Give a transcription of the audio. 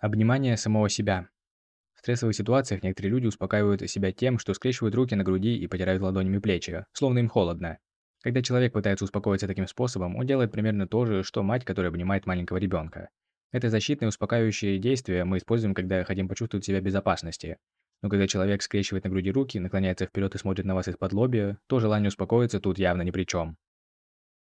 Обнимание самого себя. В стрессовых ситуациях некоторые люди успокаивают себя тем, что скрещивают руки на груди и потирают ладонями плечи, словно им холодно. Когда человек пытается успокоиться таким способом, он делает примерно то же, что мать, которая обнимает маленького ребенка. Это защитное успокаивающее действие мы используем, когда хотим почувствовать себя в безопасности. Но когда человек скрещивает на груди руки, наклоняется вперед и смотрит на вас из-под лобья, то желание успокоиться тут явно ни при чем.